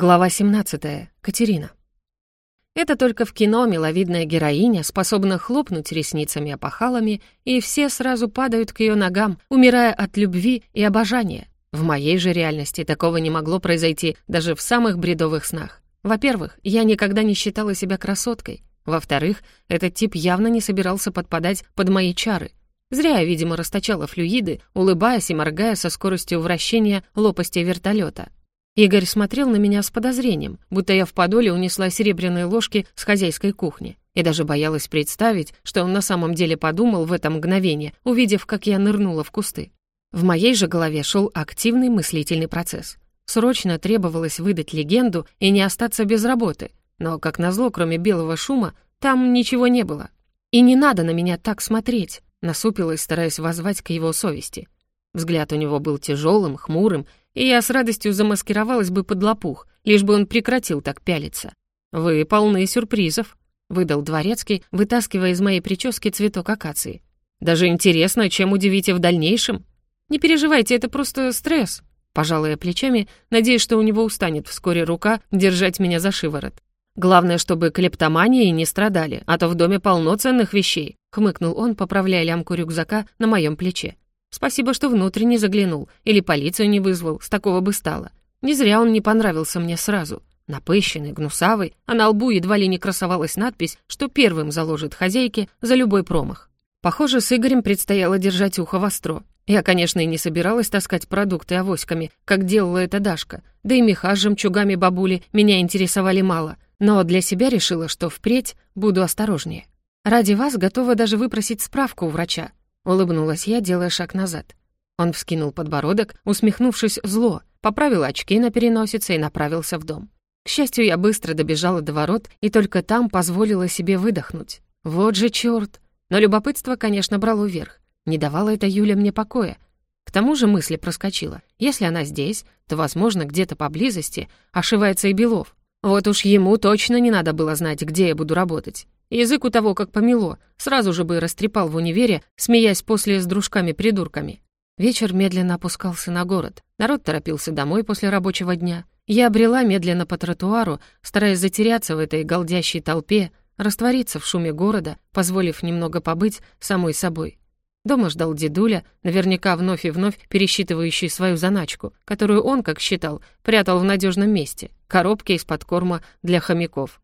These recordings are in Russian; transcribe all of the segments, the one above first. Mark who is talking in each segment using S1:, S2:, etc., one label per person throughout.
S1: Глава 17. Катерина. Это только в кино миловидная героиня способна хлопнуть ресницами-опахалами, и все сразу падают к ее ногам, умирая от любви и обожания. В моей же реальности такого не могло произойти даже в самых бредовых снах. Во-первых, я никогда не считала себя красоткой. Во-вторых, этот тип явно не собирался подпадать под мои чары. Зря я, видимо, расточала флюиды, улыбаясь и моргая со скоростью вращения лопасти вертолета. Игорь смотрел на меня с подозрением, будто я в подоле унесла серебряные ложки с хозяйской кухни, и даже боялась представить, что он на самом деле подумал в это мгновение, увидев, как я нырнула в кусты. В моей же голове шел активный мыслительный процесс. Срочно требовалось выдать легенду и не остаться без работы, но, как назло, кроме белого шума, там ничего не было. И не надо на меня так смотреть, насупилась, стараясь воззвать к его совести. Взгляд у него был тяжелым, хмурым и я с радостью замаскировалась бы под лопух, лишь бы он прекратил так пялиться. «Вы полны сюрпризов», — выдал дворецкий, вытаскивая из моей прически цветок акации. «Даже интересно, чем удивите в дальнейшем?» «Не переживайте, это просто стресс», — пожалуя плечами, надеясь, что у него устанет вскоре рука держать меня за шиворот. «Главное, чтобы клептомании не страдали, а то в доме полно ценных вещей», — хмыкнул он, поправляя лямку рюкзака на моем плече. Спасибо, что внутрь не заглянул или полицию не вызвал, с такого бы стало. Не зря он не понравился мне сразу. Напыщенный, гнусавый, а на лбу едва ли не красовалась надпись, что первым заложит хозяйке за любой промах. Похоже, с Игорем предстояло держать ухо востро. Я, конечно, и не собиралась таскать продукты авоськами, как делала эта Дашка, да и меха с жемчугами бабули меня интересовали мало, но для себя решила, что впредь буду осторожнее. Ради вас готова даже выпросить справку у врача, Улыбнулась я, делая шаг назад. Он вскинул подбородок, усмехнувшись зло, поправил очки на переносице и направился в дом. К счастью, я быстро добежала до ворот и только там позволила себе выдохнуть. Вот же чёрт! Но любопытство, конечно, брало вверх. Не давала это Юля мне покоя. К тому же мысль проскочила. Если она здесь, то, возможно, где-то поблизости ошивается и Белов. Вот уж ему точно не надо было знать, где я буду работать. Язык у того как помело, сразу же бы растрепал в универе, смеясь после с дружками-придурками. Вечер медленно опускался на город. Народ торопился домой после рабочего дня. Я обрела медленно по тротуару, стараясь затеряться в этой голдящей толпе, раствориться в шуме города, позволив немного побыть самой собой. Дома ждал дедуля, наверняка вновь и вновь пересчитывающий свою заначку, которую он, как считал, прятал в надежном месте — коробки из-под корма для хомяков.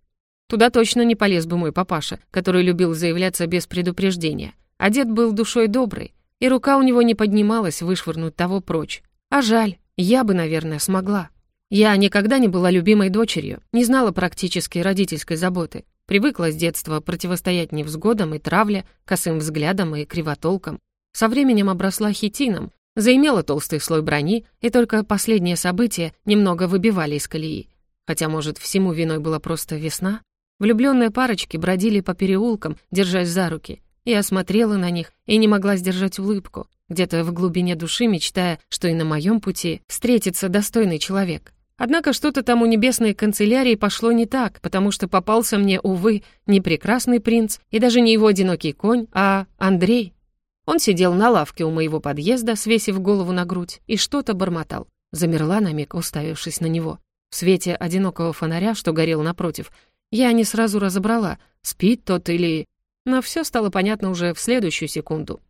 S1: Туда точно не полез бы мой папаша, который любил заявляться без предупреждения. А дед был душой добрый, и рука у него не поднималась вышвырнуть того прочь. А жаль, я бы, наверное, смогла. Я никогда не была любимой дочерью, не знала практически родительской заботы. Привыкла с детства противостоять невзгодам и травле, косым взглядам и кривотолкам. Со временем обросла хитином, заимела толстый слой брони, и только последние события немного выбивали из колеи. Хотя, может, всему виной была просто весна? Влюбленные парочки бродили по переулкам, держась за руки. Я смотрела на них и не могла сдержать улыбку, где-то в глубине души мечтая, что и на моем пути встретится достойный человек. Однако что-то там у небесной канцелярии пошло не так, потому что попался мне, увы, не прекрасный принц и даже не его одинокий конь, а Андрей. Он сидел на лавке у моего подъезда, свесив голову на грудь, и что-то бормотал. Замерла на миг, уставившись на него. В свете одинокого фонаря, что горел напротив, я не сразу разобрала, спит тот или... Но все стало понятно уже в следующую секунду.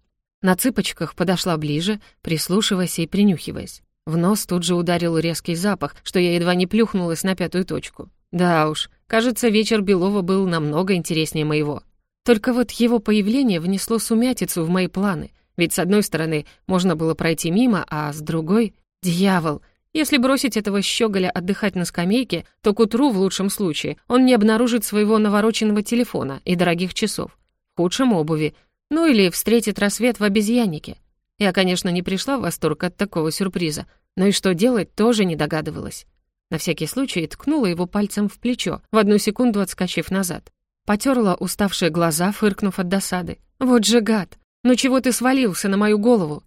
S1: На цыпочках подошла ближе, прислушиваясь и принюхиваясь. В нос тут же ударил резкий запах, что я едва не плюхнулась на пятую точку. Да уж, кажется, вечер Белова был намного интереснее моего. Только вот его появление внесло сумятицу в мои планы, ведь с одной стороны можно было пройти мимо, а с другой — дьявол — если бросить этого щеголя отдыхать на скамейке, то к утру, в лучшем случае, он не обнаружит своего навороченного телефона и дорогих часов. В худшем — обуви. Ну или встретит рассвет в обезьяннике. Я, конечно, не пришла в восторг от такого сюрприза, но и что делать, тоже не догадывалась. На всякий случай ткнула его пальцем в плечо, в одну секунду отскочив назад. Потерла уставшие глаза, фыркнув от досады. «Вот же гад! Ну чего ты свалился на мою голову?»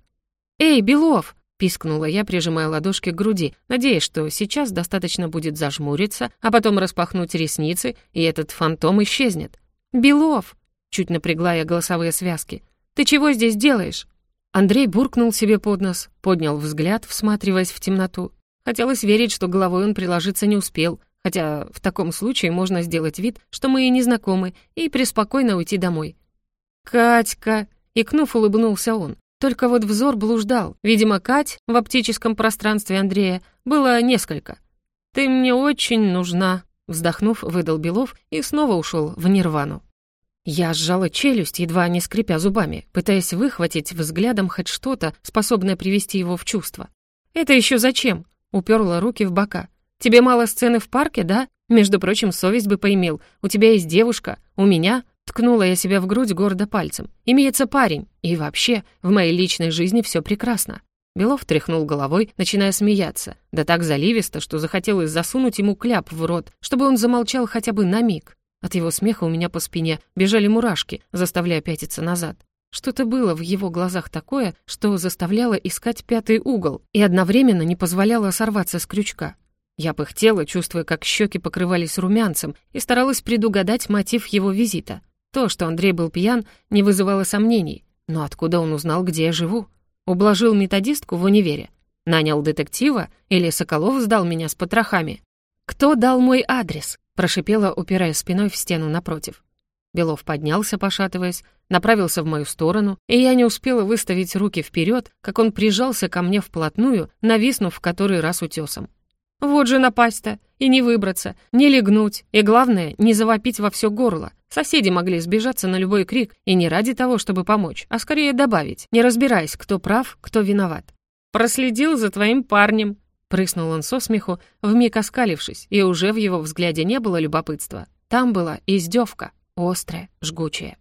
S1: «Эй, Белов!» Пискнула я, прижимая ладошки к груди, надеясь, что сейчас достаточно будет зажмуриться, а потом распахнуть ресницы, и этот фантом исчезнет. «Белов!» — чуть напрягла я голосовые связки. «Ты чего здесь делаешь?» Андрей буркнул себе под нос, поднял взгляд, всматриваясь в темноту. Хотелось верить, что головой он приложиться не успел, хотя в таком случае можно сделать вид, что мы и не и преспокойно уйти домой. «Катька!» — икнув, улыбнулся он. Только вот взор блуждал. Видимо, Кать в оптическом пространстве Андрея было несколько. «Ты мне очень нужна», — вздохнув, выдал Белов и снова ушел в нирвану. Я сжала челюсть, едва не скрипя зубами, пытаясь выхватить взглядом хоть что-то, способное привести его в чувство. «Это еще зачем?» Уперла руки в бока. «Тебе мало сцены в парке, да? Между прочим, совесть бы поимел. У тебя есть девушка, у меня...» Ткнула я себя в грудь гордо пальцем. «Имеется парень. И вообще, в моей личной жизни все прекрасно». Белов тряхнул головой, начиная смеяться. Да так заливисто, что захотелось засунуть ему кляп в рот, чтобы он замолчал хотя бы на миг. От его смеха у меня по спине бежали мурашки, заставляя пятиться назад. Что-то было в его глазах такое, что заставляло искать пятый угол и одновременно не позволяло сорваться с крючка. Я пыхтела, чувствуя, как щеки покрывались румянцем, и старалась предугадать мотив его визита. То, что Андрей был пьян, не вызывало сомнений. Но откуда он узнал, где я живу? Ублажил методистку в универе? Нанял детектива? Или Соколов сдал меня с потрохами? «Кто дал мой адрес?» — прошипела, упирая спиной в стену напротив. Белов поднялся, пошатываясь, направился в мою сторону, и я не успела выставить руки вперед, как он прижался ко мне вплотную, нависнув в который раз утесом. Вот же напасть-то! И не выбраться, не легнуть, и главное, не завопить во все горло. Соседи могли сбежаться на любой крик, и не ради того, чтобы помочь, а скорее добавить, не разбираясь, кто прав, кто виноват. «Проследил за твоим парнем», — прыснул он со смеху, вмиг оскалившись, и уже в его взгляде не было любопытства. Там была издевка, острая, жгучая.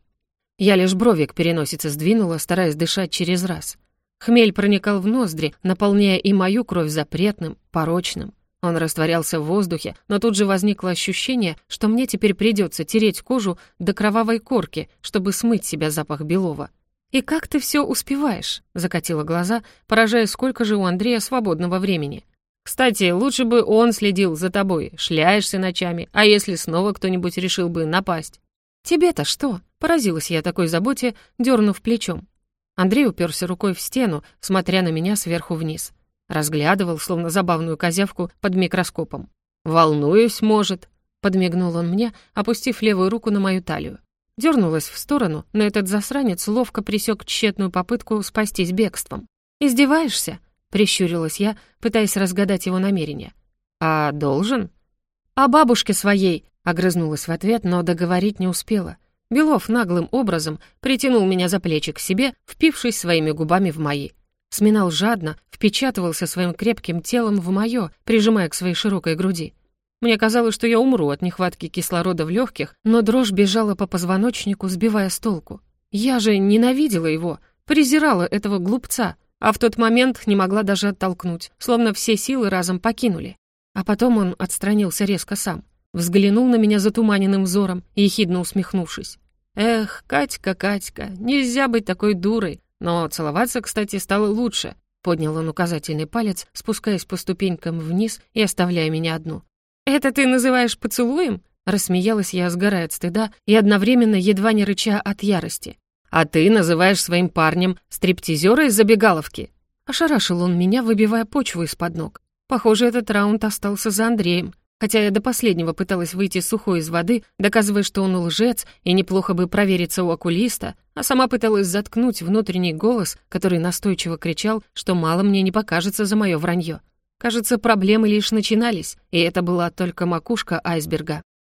S1: Я лишь бровик переносице сдвинула, стараясь дышать через раз. Хмель проникал в ноздри, наполняя и мою кровь запретным, порочным. Он растворялся в воздухе, но тут же возникло ощущение, что мне теперь придется тереть кожу до кровавой корки, чтобы смыть себя запах белого. «И как ты все успеваешь?» — закатила глаза, поражая, сколько же у Андрея свободного времени. «Кстати, лучше бы он следил за тобой, шляешься ночами, а если снова кто-нибудь решил бы напасть?» «Тебе-то что?» — поразилась я такой заботе, дернув плечом. Андрей уперся рукой в стену, смотря на меня сверху вниз. Разглядывал, словно забавную козявку, под микроскопом. «Волнуюсь, может», — подмигнул он мне, опустив левую руку на мою талию. Дернулась в сторону, но этот засранец ловко присек тщетную попытку спастись бегством. «Издеваешься?» — прищурилась я, пытаясь разгадать его намерение. «А должен?» «О бабушке своей!» Огрызнулась в ответ, но договорить не успела. Белов наглым образом притянул меня за плечи к себе, впившись своими губами в мои. Сминал жадно, впечатывался своим крепким телом в мое, прижимая к своей широкой груди. Мне казалось, что я умру от нехватки кислорода в легких, но дрожь бежала по позвоночнику, сбивая с толку. Я же ненавидела его, презирала этого глупца, а в тот момент не могла даже оттолкнуть, словно все силы разом покинули. А потом он отстранился резко сам — Взглянул на меня затуманенным взором, ехидно усмехнувшись. «Эх, Катька, Катька, нельзя быть такой дурой. Но целоваться, кстати, стало лучше». Поднял он указательный палец, спускаясь по ступенькам вниз и оставляя меня одну. «Это ты называешь поцелуем?» Рассмеялась я, сгорая от стыда и одновременно едва не рыча от ярости. «А ты называешь своим парнем стриптизера из забегаловки?» Ошарашил он меня, выбивая почву из-под ног. Похоже, этот раунд остался за Андреем. Хотя я до последнего пыталась выйти сухой из воды, доказывая, что он лжец, и неплохо бы провериться у окулиста, а сама пыталась заткнуть внутренний голос, который настойчиво кричал, что мало мне не покажется за мое вранье. Кажется, проблемы лишь начинались, и это была только макушка айсберга.